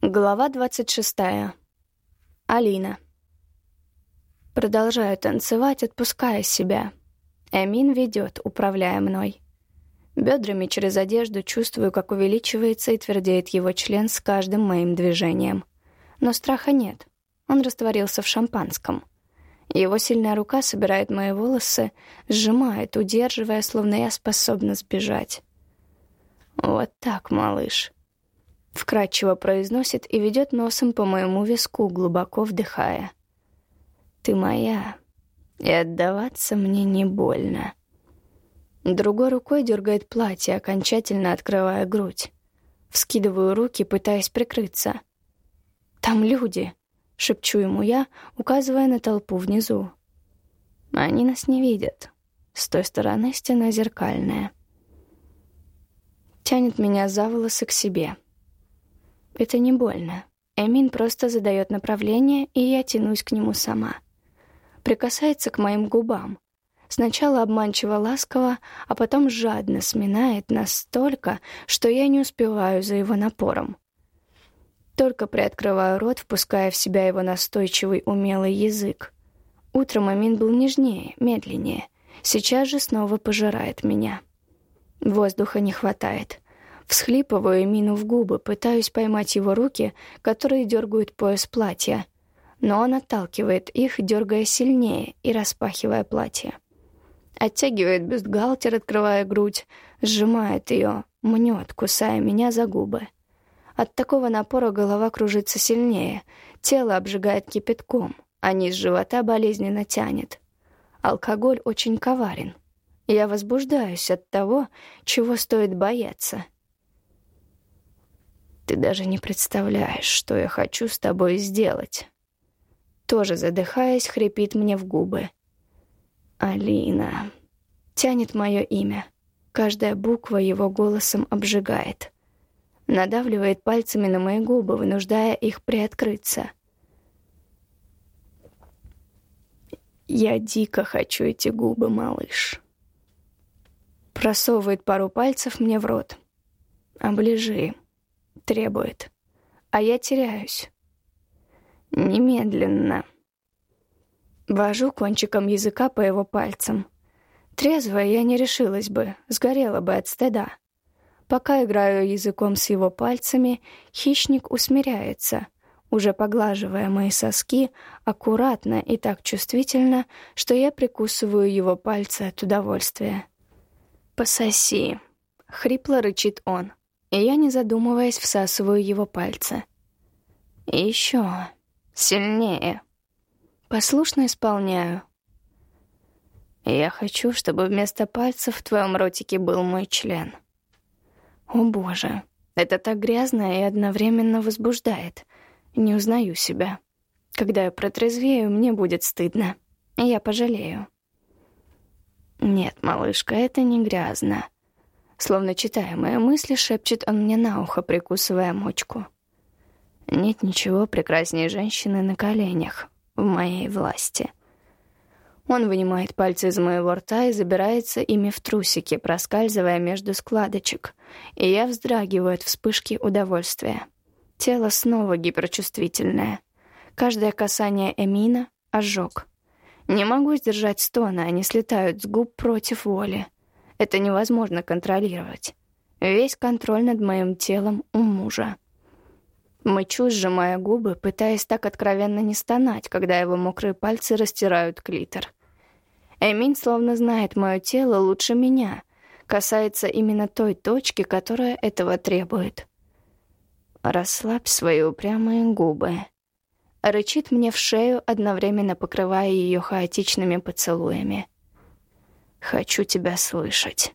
Глава 26. Алина. Продолжаю танцевать, отпуская себя. Эмин ведет, управляя мной. Бедрами через одежду чувствую, как увеличивается и твердеет его член с каждым моим движением. Но страха нет. Он растворился в шампанском. Его сильная рука собирает мои волосы, сжимает, удерживая, словно я способна сбежать. «Вот так, малыш», — вкрадчиво произносит и ведет носом по моему виску, глубоко вдыхая. «Ты моя, и отдаваться мне не больно». Другой рукой дергает платье, окончательно открывая грудь. Вскидываю руки, пытаясь прикрыться. «Там люди!» — шепчу ему я, указывая на толпу внизу. Они нас не видят. С той стороны стена зеркальная. Тянет меня за волосы к себе. Это не больно. Эмин просто задает направление, и я тянусь к нему сама. Прикасается к моим губам. Сначала обманчиво ласково, а потом жадно сминает настолько, что я не успеваю за его напором. Только приоткрываю рот, впуская в себя его настойчивый умелый язык. Утром Амин был нежнее, медленнее. Сейчас же снова пожирает меня. Воздуха не хватает. Всхлипываю Мину в губы, пытаюсь поймать его руки, которые дергают пояс платья. Но он отталкивает их, дергая сильнее и распахивая платье. Оттягивает бюстгальтер, открывая грудь, сжимает ее, мнет, кусая меня за губы. От такого напора голова кружится сильнее, тело обжигает кипятком, а низ живота болезненно тянет. Алкоголь очень коварен — я возбуждаюсь от того, чего стоит бояться. Ты даже не представляешь, что я хочу с тобой сделать. Тоже задыхаясь, хрипит мне в губы. Алина. Тянет мое имя. Каждая буква его голосом обжигает. Надавливает пальцами на мои губы, вынуждая их приоткрыться. Я дико хочу эти губы, малыш. Просовывает пару пальцев мне в рот. «Оближи», — требует. А я теряюсь. Немедленно. Вожу кончиком языка по его пальцам. Трезвая я не решилась бы, сгорела бы от стыда. Пока играю языком с его пальцами, хищник усмиряется, уже поглаживая мои соски аккуратно и так чувствительно, что я прикусываю его пальцы от удовольствия. «Пососи», — хрипло рычит он, и я, не задумываясь, всасываю его пальцы. еще сильнее. Послушно исполняю. Я хочу, чтобы вместо пальцев в твоем ротике был мой член. О боже, это так грязно и одновременно возбуждает. Не узнаю себя. Когда я протрезвею, мне будет стыдно. Я пожалею. «Нет, малышка, это не грязно». Словно читая мои мысли, шепчет он мне на ухо, прикусывая мочку. «Нет ничего прекраснее женщины на коленях в моей власти». Он вынимает пальцы из моего рта и забирается ими в трусики, проскальзывая между складочек, и я вздрагиваю от вспышки удовольствия. Тело снова гиперчувствительное. Каждое касание Эмина — ожог. Не могу сдержать стоны, они слетают с губ против воли. Это невозможно контролировать. Весь контроль над моим телом у мужа. Мычу, сжимая губы, пытаясь так откровенно не стонать, когда его мокрые пальцы растирают клитор. Эмин словно знает мое тело лучше меня, касается именно той точки, которая этого требует. Расслабь свои упрямые губы рычит мне в шею, одновременно покрывая ее хаотичными поцелуями. «Хочу тебя слышать».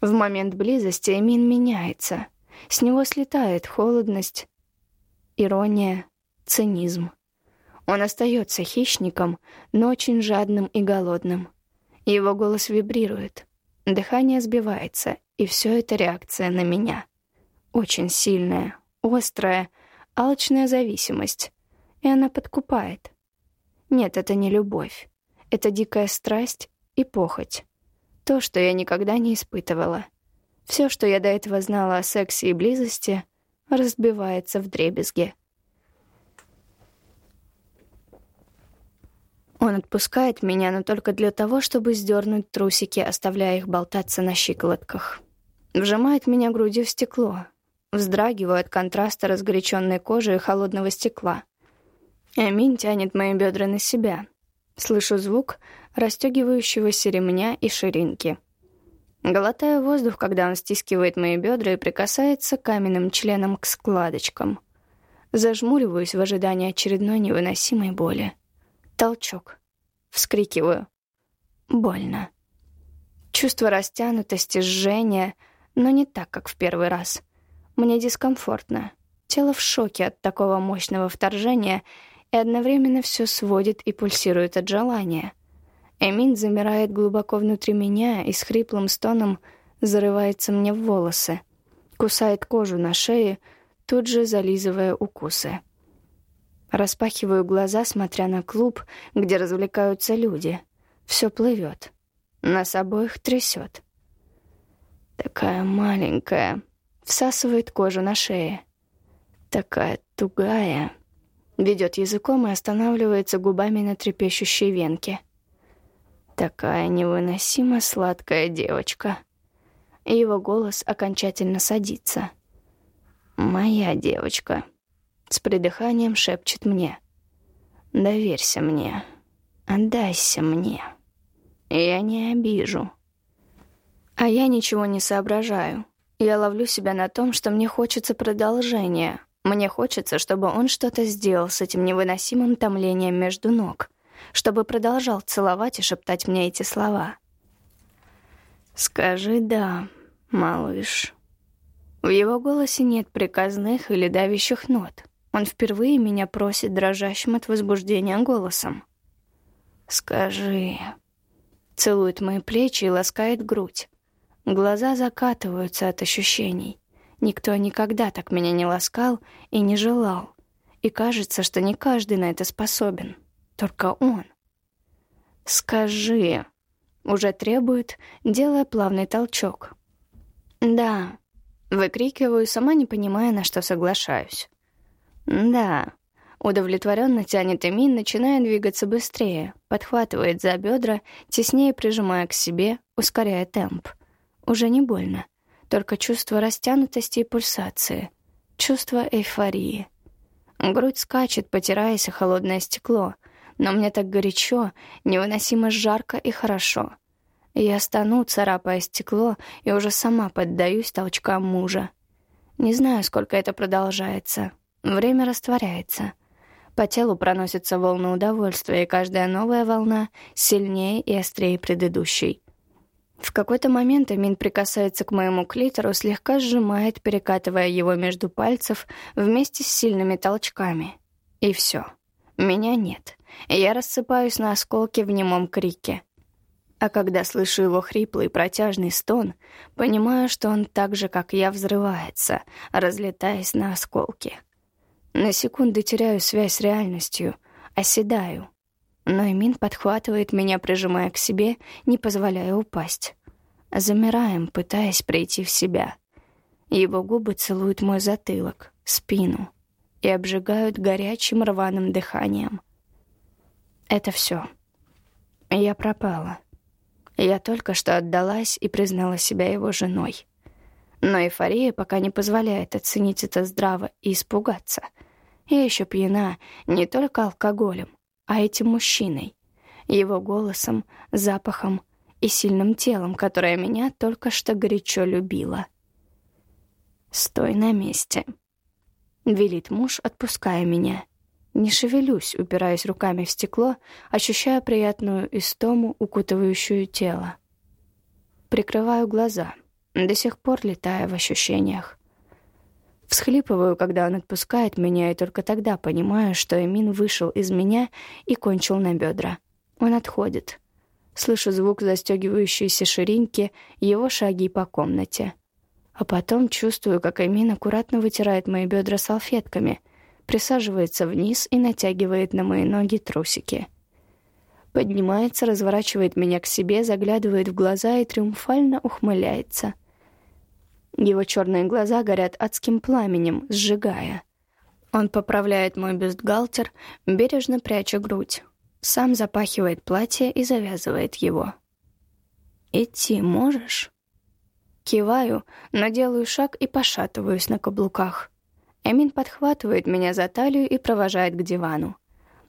В момент близости Эмин меняется. С него слетает холодность, ирония, цинизм. Он остается хищником, но очень жадным и голодным. Его голос вибрирует, дыхание сбивается, и все это реакция на меня. Очень сильная, острая, алчная зависимость, и она подкупает. Нет, это не любовь. Это дикая страсть и похоть. То, что я никогда не испытывала. Все, что я до этого знала о сексе и близости, разбивается в дребезги. Он отпускает меня, но только для того, чтобы сдернуть трусики, оставляя их болтаться на щиколотках. Вжимает меня грудью в стекло. Вздрагиваю от контраста разгоряченной кожи и холодного стекла. Эмин тянет мои бедра на себя. Слышу звук расстегивающегося ремня и ширинки. Глотаю воздух, когда он стискивает мои бедра и прикасается каменным членом к складочкам. Зажмуриваюсь в ожидании очередной невыносимой боли. Толчок. Вскрикиваю. Больно. Чувство растянутости, жжения, но не так, как в первый раз. Мне дискомфортно. Тело в шоке от такого мощного вторжения, и одновременно все сводит и пульсирует от желания. Эмин замирает глубоко внутри меня и с хриплым стоном зарывается мне в волосы, кусает кожу на шее, тут же зализывая укусы. Распахиваю глаза, смотря на клуб, где развлекаются люди. Все плывет. Нас обоих трясет. Такая маленькая. Всасывает кожу на шее. Такая тугая. Ведет языком и останавливается губами на трепещущей венке. Такая невыносимо сладкая девочка. Его голос окончательно садится. «Моя девочка» с придыханием шепчет мне. «Доверься мне, отдайся мне. Я не обижу». А я ничего не соображаю. Я ловлю себя на том, что мне хочется продолжения. Мне хочется, чтобы он что-то сделал с этим невыносимым томлением между ног, чтобы продолжал целовать и шептать мне эти слова. «Скажи «да», малыш». В его голосе нет приказных или давящих нот. Он впервые меня просит дрожащим от возбуждения голосом. «Скажи...» Целует мои плечи и ласкает грудь. Глаза закатываются от ощущений. Никто никогда так меня не ласкал и не желал. И кажется, что не каждый на это способен. Только он. «Скажи...» Уже требует, делая плавный толчок. «Да...» Выкрикиваю, сама не понимая, на что соглашаюсь. «Да». Удовлетворенно тянет Эмин, начиная двигаться быстрее, подхватывает за бедра, теснее прижимая к себе, ускоряя темп. Уже не больно, только чувство растянутости и пульсации, чувство эйфории. Грудь скачет, потираясь о холодное стекло, но мне так горячо, невыносимо жарко и хорошо. Я стану, царапая стекло, и уже сама поддаюсь толчкам мужа. Не знаю, сколько это продолжается, Время растворяется. По телу проносятся волны удовольствия, и каждая новая волна сильнее и острее предыдущей. В какой-то момент Амин прикасается к моему клитору, слегка сжимает, перекатывая его между пальцев вместе с сильными толчками. И все. Меня нет. Я рассыпаюсь на осколки в немом крике. А когда слышу его хриплый протяжный стон, понимаю, что он так же, как я, взрывается, разлетаясь на осколки. На секунды теряю связь с реальностью, оседаю. Но Эмин подхватывает меня, прижимая к себе, не позволяя упасть. Замираем, пытаясь прийти в себя. Его губы целуют мой затылок, спину и обжигают горячим рваным дыханием. Это все. Я пропала. Я только что отдалась и признала себя его женой. Но эйфория пока не позволяет оценить это здраво и испугаться — я еще пьяна не только алкоголем, а этим мужчиной, его голосом, запахом и сильным телом, которое меня только что горячо любило. «Стой на месте», — велит муж, отпуская меня. Не шевелюсь, упираясь руками в стекло, ощущая приятную истому, укутывающую тело. Прикрываю глаза, до сих пор летая в ощущениях. Всхлипываю, когда он отпускает меня, и только тогда понимаю, что Эмин вышел из меня и кончил на бедра. Он отходит. Слышу звук застегивающейся ширинки, его шаги по комнате. А потом чувствую, как Эмин аккуратно вытирает мои бедра салфетками, присаживается вниз и натягивает на мои ноги трусики. Поднимается, разворачивает меня к себе, заглядывает в глаза и триумфально ухмыляется — Его черные глаза горят адским пламенем, сжигая. Он поправляет мой бюстгальтер, бережно пряча грудь. Сам запахивает платье и завязывает его. «Идти можешь?» Киваю, но делаю шаг и пошатываюсь на каблуках. Эмин подхватывает меня за талию и провожает к дивану.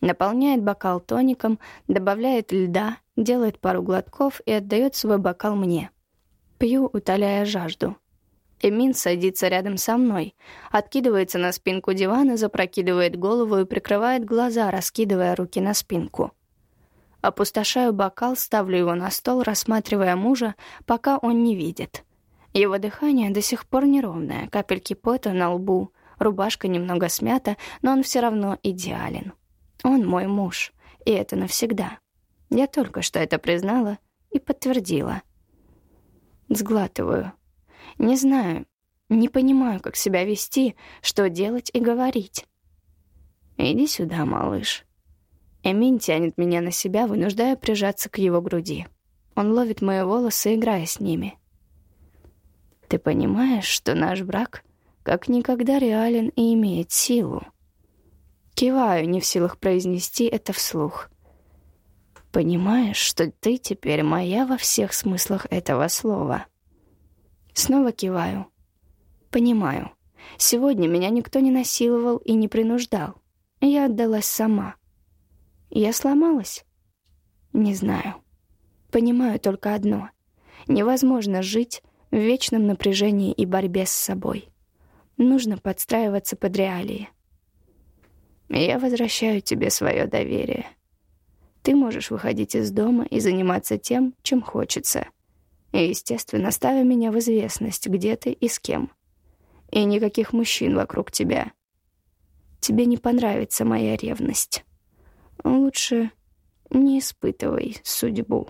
Наполняет бокал тоником, добавляет льда, делает пару глотков и отдает свой бокал мне. Пью, утоляя жажду. Эмин садится рядом со мной, откидывается на спинку дивана, запрокидывает голову и прикрывает глаза, раскидывая руки на спинку. Опустошаю бокал, ставлю его на стол, рассматривая мужа, пока он не видит. Его дыхание до сих пор неровное, капельки пота на лбу, рубашка немного смята, но он все равно идеален. Он мой муж, и это навсегда. Я только что это признала и подтвердила. Сглатываю. Не знаю, не понимаю, как себя вести, что делать и говорить. «Иди сюда, малыш». Эмин тянет меня на себя, вынуждая прижаться к его груди. Он ловит мои волосы, играя с ними. «Ты понимаешь, что наш брак как никогда реален и имеет силу?» Киваю, не в силах произнести это вслух. «Понимаешь, что ты теперь моя во всех смыслах этого слова?» Снова киваю. Понимаю. Сегодня меня никто не насиловал и не принуждал. Я отдалась сама. Я сломалась? Не знаю. Понимаю только одно. Невозможно жить в вечном напряжении и борьбе с собой. Нужно подстраиваться под реалии. Я возвращаю тебе свое доверие. Ты можешь выходить из дома и заниматься тем, чем хочется — и, естественно, ставя меня в известность, где ты и с кем. И никаких мужчин вокруг тебя. Тебе не понравится моя ревность. Лучше не испытывай судьбу.